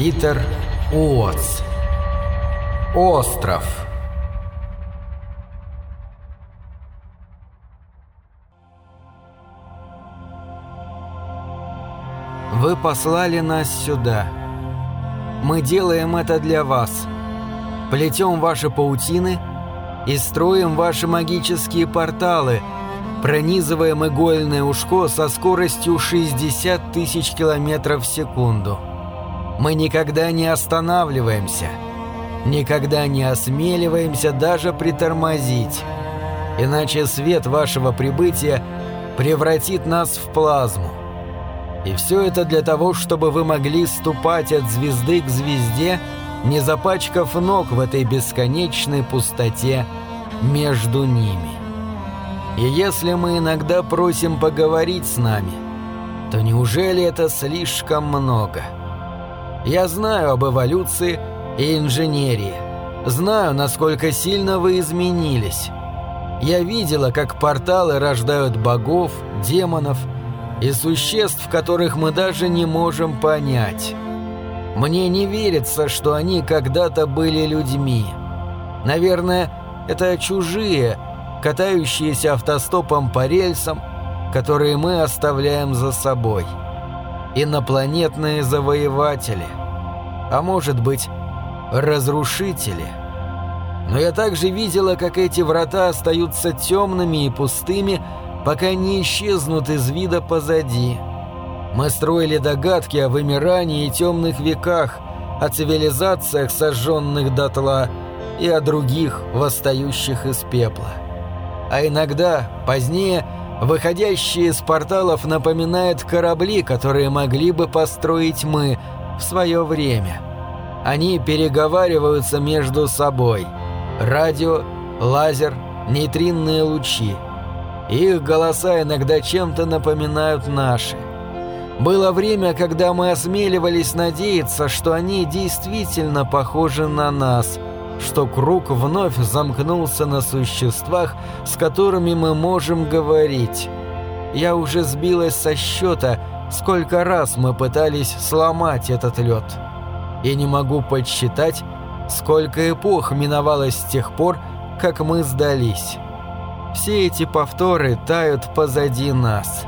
Питер Уотс. Остров. Вы послали нас сюда. Мы делаем это для вас. Плетем ваши паутины и строим ваши магические порталы, пронизываем игольное ушко со скоростью 60 тысяч километров в секунду. Мы никогда не останавливаемся, никогда не осмеливаемся даже притормозить, иначе свет вашего прибытия превратит нас в плазму. И все это для того, чтобы вы могли ступать от звезды к звезде, не запачкав ног в этой бесконечной пустоте между ними. И если мы иногда просим поговорить с нами, то неужели это слишком много? Я знаю об эволюции и инженерии. Знаю, насколько сильно вы изменились. Я видела, как порталы рождают богов, демонов и существ, которых мы даже не можем понять. Мне не верится, что они когда-то были людьми. Наверное, это чужие, катающиеся автостопом по рельсам, которые мы оставляем за собой. Инопланетные завоеватели. А может быть, разрушители. Но я также видела, как эти врата остаются темными и пустыми, пока не исчезнут из вида позади. Мы строили догадки о вымирании и темных веках, о цивилизациях, сожженных дотла, и о других, восстающих из пепла. А иногда, позднее, выходящие из порталов напоминают корабли, которые могли бы построить мы в свое время. Они переговариваются между собой. Радио, лазер, нейтринные лучи. Их голоса иногда чем-то напоминают наши. Было время, когда мы осмеливались надеяться, что они действительно похожи на нас – что круг вновь замкнулся на существах, с которыми мы можем говорить. Я уже сбилась со счета, сколько раз мы пытались сломать этот лед. И не могу подсчитать, сколько эпох миновалось с тех пор, как мы сдались. Все эти повторы тают позади нас.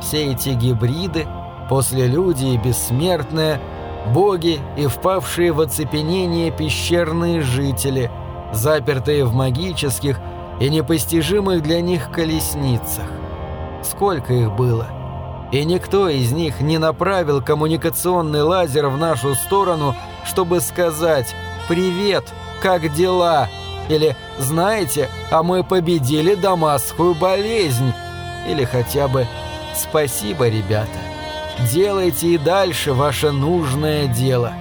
Все эти гибриды, после люди и бессмертные – боги и впавшие в оцепенение пещерные жители, запертые в магических и непостижимых для них колесницах. Сколько их было? И никто из них не направил коммуникационный лазер в нашу сторону, чтобы сказать «Привет, как дела?» или «Знаете, а мы победили дамасскую болезнь» или хотя бы «Спасибо, ребята». Делайте и дальше ваше нужное дело.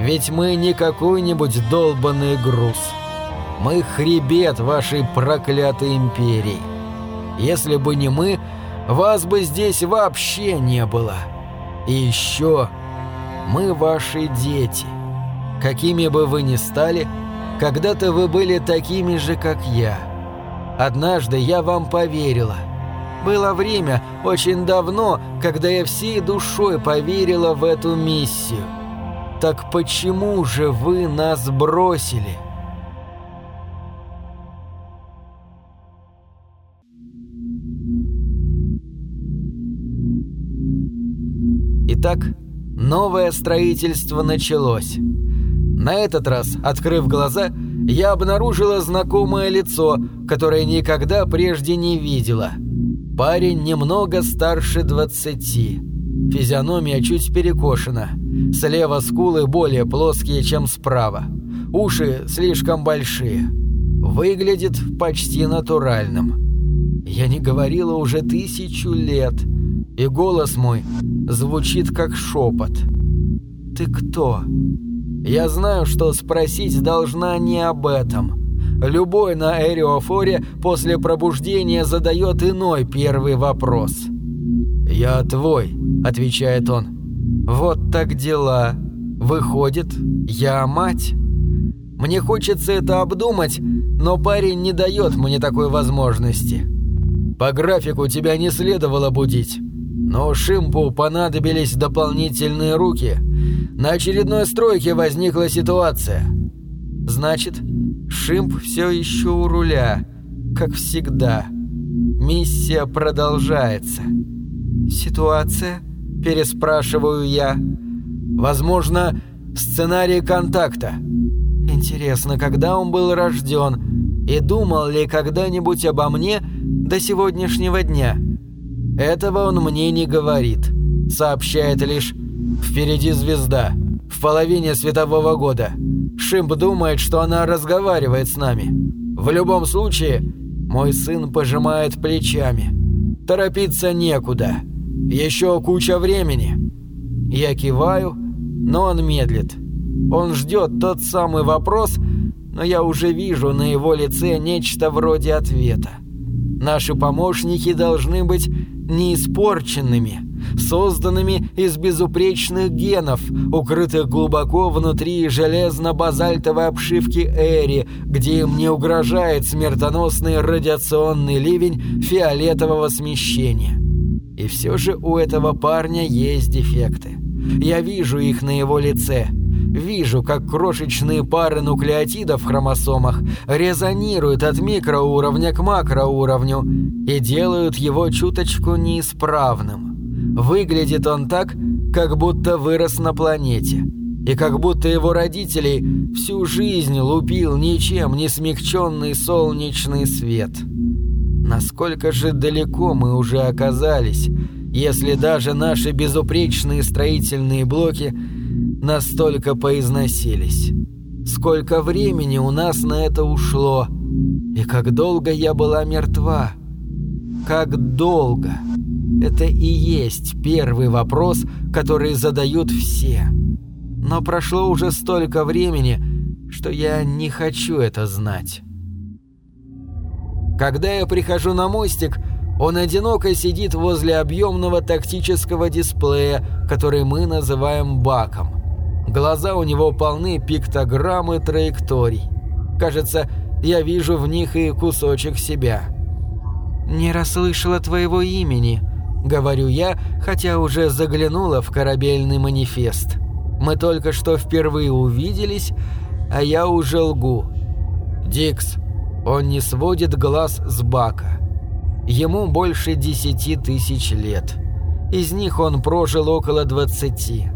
Ведь мы не какой-нибудь долбанный груз. Мы хребет вашей проклятой империи. Если бы не мы, вас бы здесь вообще не было. И еще мы ваши дети. Какими бы вы ни стали, когда-то вы были такими же, как я. Однажды я вам поверила – было время, очень давно, когда я всей душой поверила в эту миссию. Так почему же вы нас бросили?» Итак, новое строительство началось. На этот раз, открыв глаза, я обнаружила знакомое лицо, которое никогда прежде не видела – Парень немного старше двадцати. Физиономия чуть перекошена. Слева скулы более плоские, чем справа. Уши слишком большие. Выглядит почти натуральным. Я не говорила уже тысячу лет, и голос мой звучит как шепот. «Ты кто?» Я знаю, что спросить должна не об этом. Любой на Эриофоре после пробуждения задает иной первый вопрос. «Я твой», — отвечает он. «Вот так дела. Выходит, я мать». Мне хочется это обдумать, но парень не дает мне такой возможности. По графику тебя не следовало будить. Но Шимпу понадобились дополнительные руки. На очередной стройке возникла ситуация. Значит, Шимп все еще у руля, как всегда. Миссия продолжается. Ситуация? Переспрашиваю я. Возможно, сценарий контакта. Интересно, когда он был рожден и думал ли когда-нибудь обо мне до сегодняшнего дня? Этого он мне не говорит. Сообщает лишь «Впереди звезда. В половине светового года. Шимп думает, что она разговаривает с нами. В любом случае, мой сын пожимает плечами. Торопиться некуда. Еще куча времени. Я киваю, но он медлит. Он ждет тот самый вопрос, но я уже вижу на его лице нечто вроде ответа. Наши помощники должны быть неиспорченными, созданными из безупречных генов, укрытых глубоко внутри железно-базальтовой обшивки Эри, где им не угрожает смертоносный радиационный ливень фиолетового смещения. И все же у этого парня есть дефекты. Я вижу их на его лице. Вижу, как крошечные пары нуклеотидов в хромосомах резонируют от микроуровня к макроуровню и делают его чуточку неисправным. Выглядит он так, как будто вырос на планете. И как будто его родителей всю жизнь лупил ничем не смягченный солнечный свет. Насколько же далеко мы уже оказались, если даже наши безупречные строительные блоки настолько поизносились. Сколько времени у нас на это ушло, и как долго я была мертва. Как долго? Это и есть первый вопрос, который задают все. Но прошло уже столько времени, что я не хочу это знать. Когда я прихожу на мостик, он одиноко сидит возле объемного тактического дисплея, который мы называем баком. Глаза у него полны пиктограммы траекторий. Кажется, я вижу в них и кусочек себя. «Не расслышала твоего имени», — говорю я, хотя уже заглянула в корабельный манифест. Мы только что впервые увиделись, а я уже лгу. «Дикс», он не сводит глаз с Бака. Ему больше десяти тысяч лет. Из них он прожил около двадцати.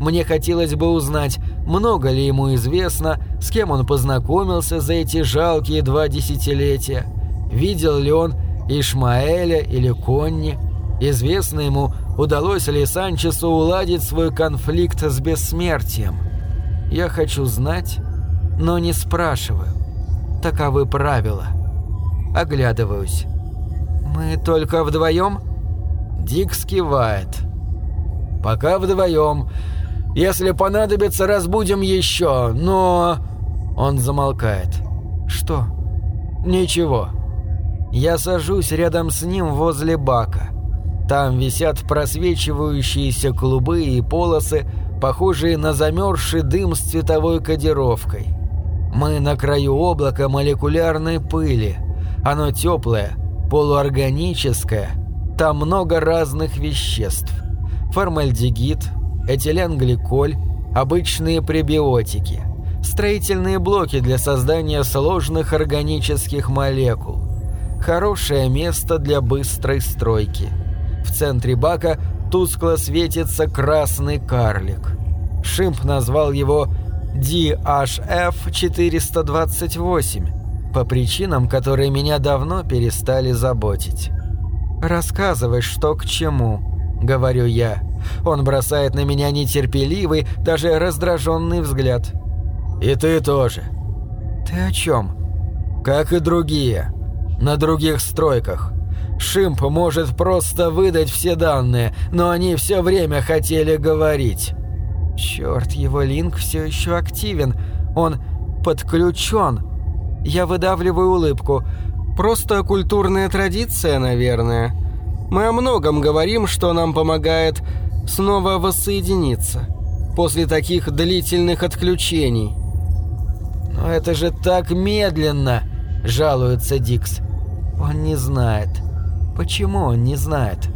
Мне хотелось бы узнать, много ли ему известно, с кем он познакомился за эти жалкие два десятилетия. Видел ли он Ишмаэля или Конни? Известно ему, удалось ли Санчесу уладить свой конфликт с бессмертием. Я хочу знать, но не спрашиваю. Таковы правила. Оглядываюсь. «Мы только вдвоем?» Дик скивает. «Пока вдвоем. Если понадобится, разбудим еще, но...» Он замолкает. «Что?» «Ничего. Я сажусь рядом с ним возле бака. Там висят просвечивающиеся клубы и полосы, похожие на замерзший дым с цветовой кодировкой. Мы на краю облака молекулярной пыли. Оно теплое, полуорганическое. Там много разных веществ. Формальдегид, этиленгликоль, обычные пребиотики. Строительные блоки для создания сложных органических молекул. Хорошее место для быстрой стройки. В центре бака тускло светится красный карлик. Шимп назвал его DHF-428 по причинам, которые меня давно перестали заботить. «Рассказывай, что к чему», — говорю я. Он бросает на меня нетерпеливый, даже раздраженный взгляд. «И ты тоже». «Ты о чем?» «Как и другие. На других стройках. Шимп может просто выдать все данные, но они все время хотели говорить». Черт, его линк все еще активен. Он подключен. Я выдавливаю улыбку. Просто культурная традиция, наверное. Мы о многом говорим, что нам помогает снова воссоединиться. После таких длительных отключений. «Но это же так медленно!» – жалуется Дикс. «Он не знает. Почему он не знает?»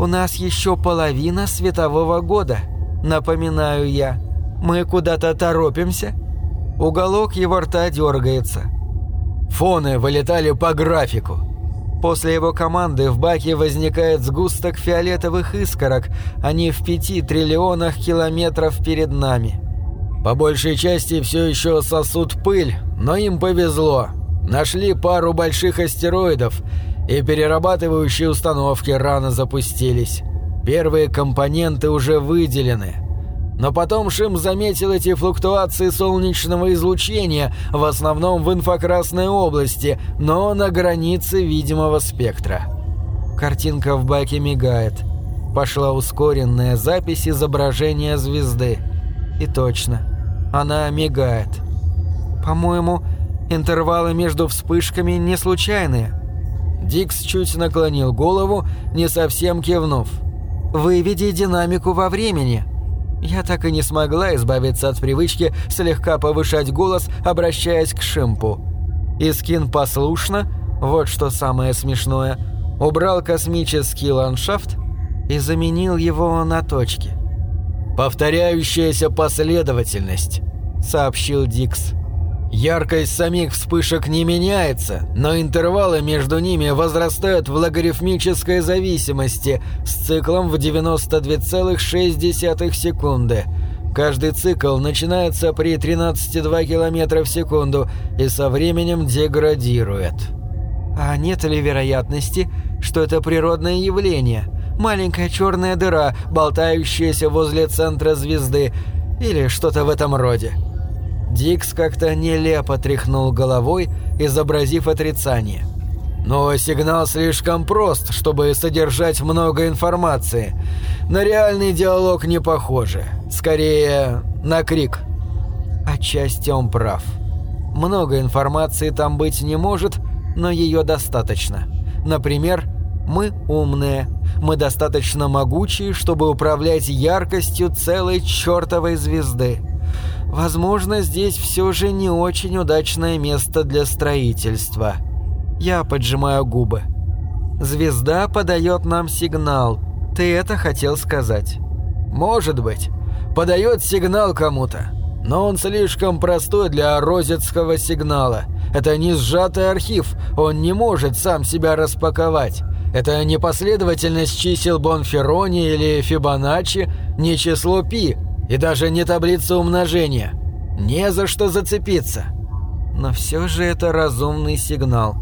«У нас еще половина светового года», напоминаю я. Мы куда-то торопимся?» Уголок его рта дергается. Фоны вылетали по графику. После его команды в баке возникает сгусток фиолетовых искорок, они в пяти триллионах километров перед нами. По большей части все еще сосут пыль, но им повезло. Нашли пару больших астероидов, и перерабатывающие установки рано запустились. Первые компоненты уже выделены. Но потом Шим заметил эти флуктуации солнечного излучения, в основном в инфракрасной области, но на границе видимого спектра. Картинка в баке мигает. Пошла ускоренная запись изображения звезды. И точно, она мигает. По-моему, интервалы между вспышками не случайные. Дикс чуть наклонил голову, не совсем кивнув. «Выведи динамику во времени», я так и не смогла избавиться от привычки слегка повышать голос, обращаясь к Шимпу. Искин послушно, вот что самое смешное, убрал космический ландшафт и заменил его на точки. «Повторяющаяся последовательность», — сообщил Дикс. Яркость самих вспышек не меняется, но интервалы между ними возрастают в логарифмической зависимости с циклом в 92,6 секунды. Каждый цикл начинается при 13,2 км в секунду и со временем деградирует. А нет ли вероятности, что это природное явление? Маленькая черная дыра, болтающаяся возле центра звезды, или что-то в этом роде? Дикс как-то нелепо тряхнул головой, изобразив отрицание. Но сигнал слишком прост, чтобы содержать много информации. На реальный диалог не похоже. Скорее, на крик. Отчасти он прав. Много информации там быть не может, но ее достаточно. Например, мы умные. Мы достаточно могучие, чтобы управлять яркостью целой чертовой звезды. Возможно, здесь все же не очень удачное место для строительства. Я поджимаю губы. Звезда подает нам сигнал. Ты это хотел сказать? Может быть. Подает сигнал кому-то. Но он слишком простой для розетского сигнала. Это не сжатый архив, он не может сам себя распаковать. Это не последовательность чисел Бонферони или Фибоначчи, не число пи, и даже не таблица умножения. Не за что зацепиться. Но все же это разумный сигнал.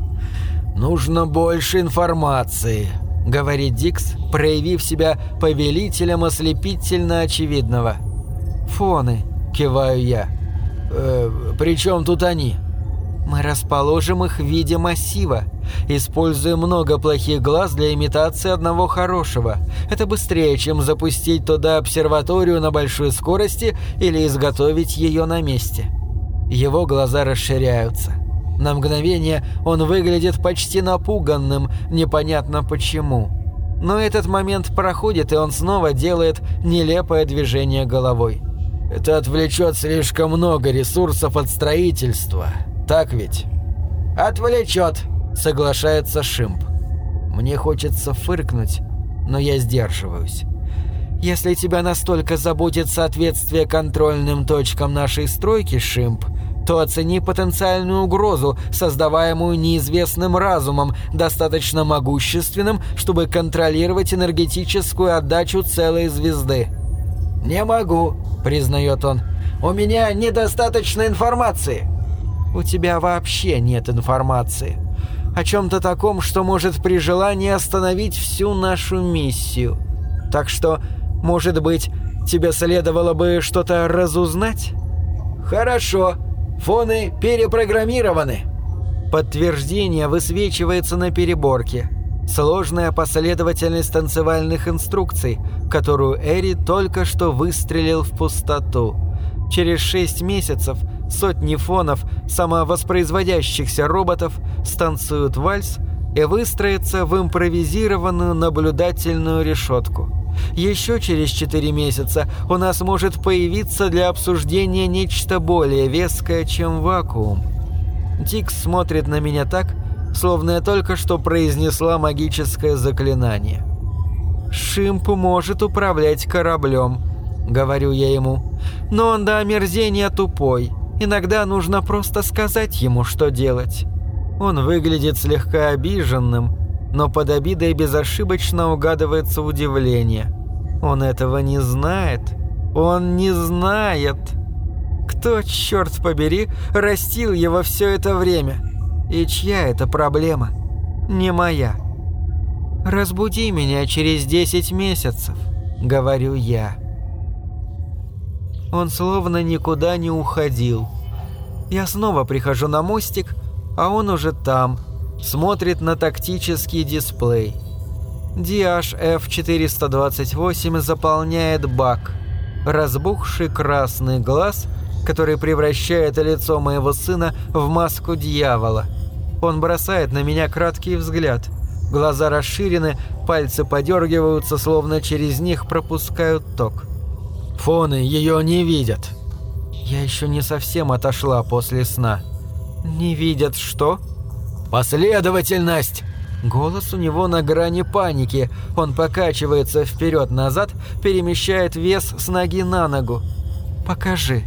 «Нужно больше информации», — говорит Дикс, проявив себя повелителем ослепительно очевидного. «Фоны», — киваю я. «Э, «При чем тут они?» «Мы расположим их в виде массива. Используя много плохих глаз для имитации одного хорошего. Это быстрее, чем запустить туда обсерваторию на большой скорости или изготовить ее на месте. Его глаза расширяются. На мгновение он выглядит почти напуганным, непонятно почему. Но этот момент проходит, и он снова делает нелепое движение головой. «Это отвлечет слишком много ресурсов от строительства, так ведь?» «Отвлечет», Соглашается Шимп. Мне хочется фыркнуть, но я сдерживаюсь. Если тебя настолько заботит соответствие контрольным точкам нашей стройки, Шимп, то оцени потенциальную угрозу, создаваемую неизвестным разумом, достаточно могущественным, чтобы контролировать энергетическую отдачу целой звезды. «Не могу», — признает он. «У меня недостаточно информации». «У тебя вообще нет информации о чем-то таком, что может при желании остановить всю нашу миссию. Так что, может быть, тебе следовало бы что-то разузнать? Хорошо. Фоны перепрограммированы. Подтверждение высвечивается на переборке. Сложная последовательность танцевальных инструкций, которую Эри только что выстрелил в пустоту. Через шесть месяцев сотни фонов самовоспроизводящихся роботов станцуют вальс и выстроятся в импровизированную наблюдательную решетку. Еще через четыре месяца у нас может появиться для обсуждения нечто более веское, чем вакуум. Дикс смотрит на меня так, словно я только что произнесла магическое заклинание. Шимп может управлять кораблем. — говорю я ему. «Но он до омерзения тупой. Иногда нужно просто сказать ему, что делать». Он выглядит слегка обиженным, но под обидой безошибочно угадывается удивление. Он этого не знает. Он не знает. Кто, черт побери, растил его все это время? И чья это проблема? Не моя. «Разбуди меня через десять месяцев», — говорю я. Он словно никуда не уходил. Я снова прихожу на мостик, а он уже там, смотрит на тактический дисплей. DHF-428 заполняет бак. Разбухший красный глаз, который превращает лицо моего сына в маску дьявола. Он бросает на меня краткий взгляд. Глаза расширены, пальцы подергиваются, словно через них пропускают ток. Фоны ее не видят. Я еще не совсем отошла после сна. Не видят что? Последовательность! Голос у него на грани паники. Он покачивается вперед-назад, перемещает вес с ноги на ногу. «Покажи».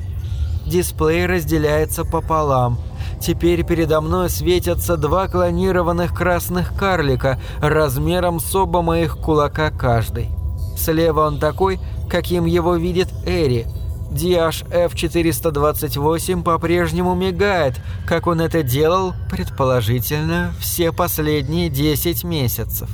Дисплей разделяется пополам. Теперь передо мной светятся два клонированных красных карлика размером с оба моих кулака каждый. Слева он такой, каким его видит Эри. DHF-428 по-прежнему мигает, как он это делал, предположительно, все последние 10 месяцев.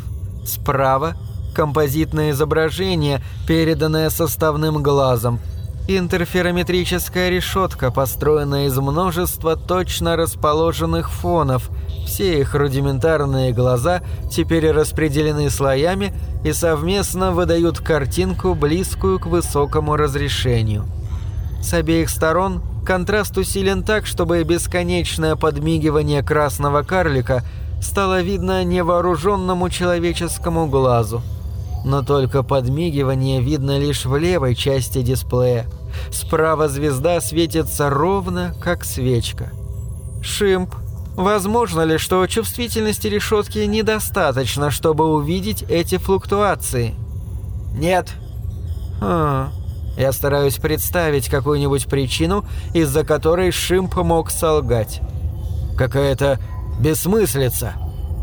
Справа – композитное изображение, переданное составным глазом – Интерферометрическая решетка, построенная из множества точно расположенных фонов. Все их рудиментарные глаза теперь распределены слоями и совместно выдают картинку, близкую к высокому разрешению. С обеих сторон контраст усилен так, чтобы бесконечное подмигивание красного карлика стало видно невооруженному человеческому глазу но только подмигивание видно лишь в левой части дисплея. Справа звезда светится ровно, как свечка. Шимп. Возможно ли, что чувствительности решетки недостаточно, чтобы увидеть эти флуктуации? Нет. А, я стараюсь представить какую-нибудь причину, из-за которой Шимп мог солгать. Какая-то бессмыслица,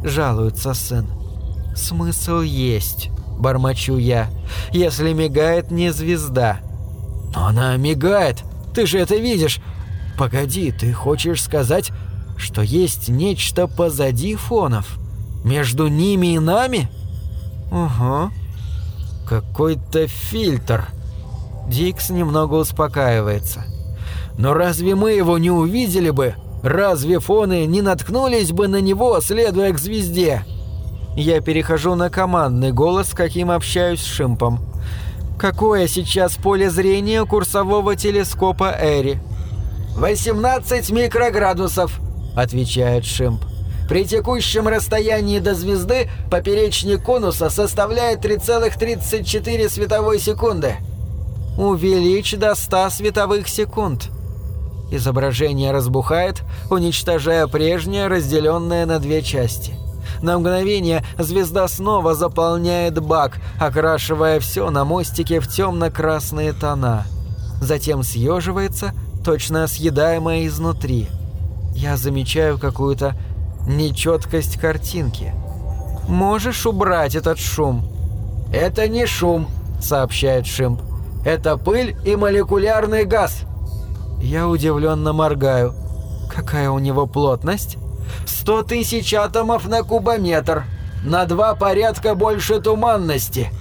жалуется сын. Смысл есть бормочу я. «Если мигает не звезда». «Но она мигает, ты же это видишь. Погоди, ты хочешь сказать, что есть нечто позади фонов? Между ними и нами?» «Угу». «Какой-то фильтр». Дикс немного успокаивается. «Но разве мы его не увидели бы? Разве фоны не наткнулись бы на него, следуя к звезде?» Я перехожу на командный голос, каким общаюсь с Шимпом. Какое сейчас поле зрения курсового телескопа Эри? 18 микроградусов, отвечает Шимп. При текущем расстоянии до звезды поперечник конуса составляет 3,34 световой секунды. Увеличь до 100 световых секунд. Изображение разбухает, уничтожая прежнее, разделенное на две части. На мгновение звезда снова заполняет бак, окрашивая все на мостике в темно-красные тона. Затем съеживается, точно съедаемая изнутри. Я замечаю какую-то нечеткость картинки. «Можешь убрать этот шум?» «Это не шум», — сообщает Шимп. «Это пыль и молекулярный газ». Я удивленно моргаю. «Какая у него плотность?» Сто тысяч атомов на кубометр. На два порядка больше туманности.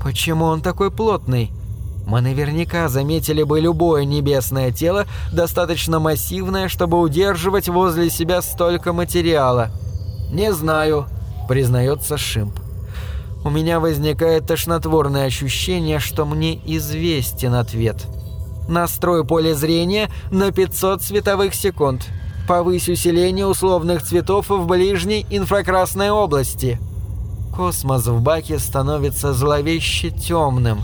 Почему он такой плотный? Мы наверняка заметили бы любое небесное тело, достаточно массивное, чтобы удерживать возле себя столько материала. «Не знаю», — признается Шимп. У меня возникает тошнотворное ощущение, что мне известен ответ. Настрой поле зрения на 500 световых секунд. Повысь усиление условных цветов в ближней инфракрасной области. Космос в баке становится зловеще темным.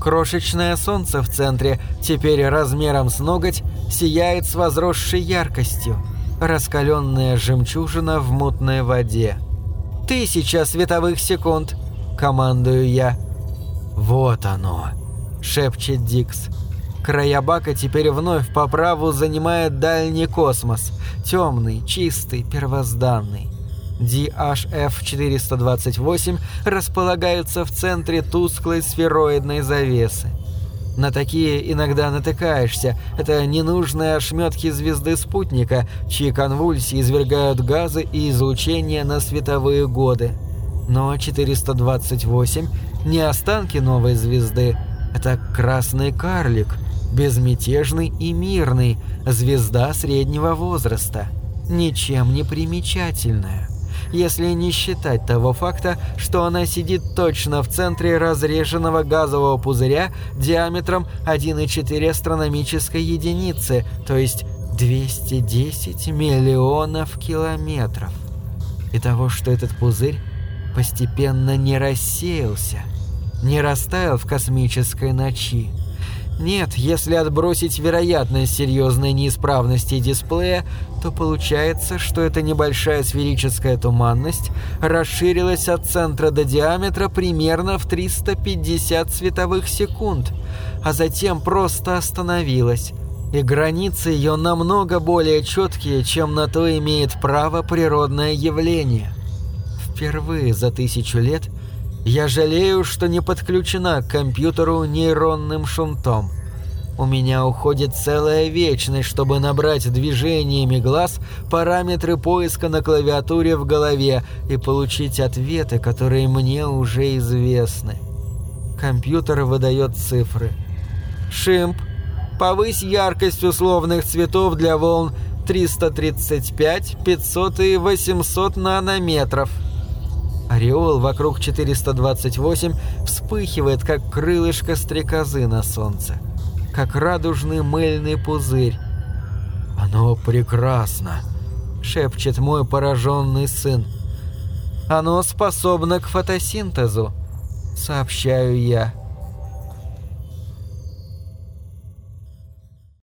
Крошечное солнце в центре, теперь размером с ноготь, сияет с возросшей яркостью. Раскаленная жемчужина в мутной воде. «Тысяча световых секунд!» – командую я. «Вот оно!» — шепчет Дикс. Края бака теперь вновь по праву занимает дальний космос. Темный, чистый, первозданный. DHF-428 располагается в центре тусклой сфероидной завесы. На такие иногда натыкаешься. Это ненужные ошметки звезды спутника, чьи конвульсии извергают газы и излучения на световые годы. Но 428 не останки новой звезды. Это красный карлик, безмятежный и мирный, звезда среднего возраста. Ничем не примечательная если не считать того факта, что она сидит точно в центре разреженного газового пузыря диаметром 1,4 астрономической единицы, то есть 210 миллионов километров. И того, что этот пузырь постепенно не рассеялся, не растаял в космической ночи, нет, если отбросить вероятность серьезной неисправности дисплея, то получается, что эта небольшая сферическая туманность расширилась от центра до диаметра примерно в 350 световых секунд, а затем просто остановилась. И границы ее намного более четкие, чем на то имеет право природное явление. Впервые за тысячу лет – я жалею, что не подключена к компьютеру нейронным шунтом. У меня уходит целая вечность, чтобы набрать движениями глаз параметры поиска на клавиатуре в голове и получить ответы, которые мне уже известны. Компьютер выдает цифры. Шимп, повысь яркость условных цветов для волн 335, 500 и 800 нанометров. Ореол вокруг 428 вспыхивает, как крылышко стрекозы на солнце, как радужный мыльный пузырь. «Оно прекрасно!» — шепчет мой пораженный сын. «Оно способно к фотосинтезу», — сообщаю я.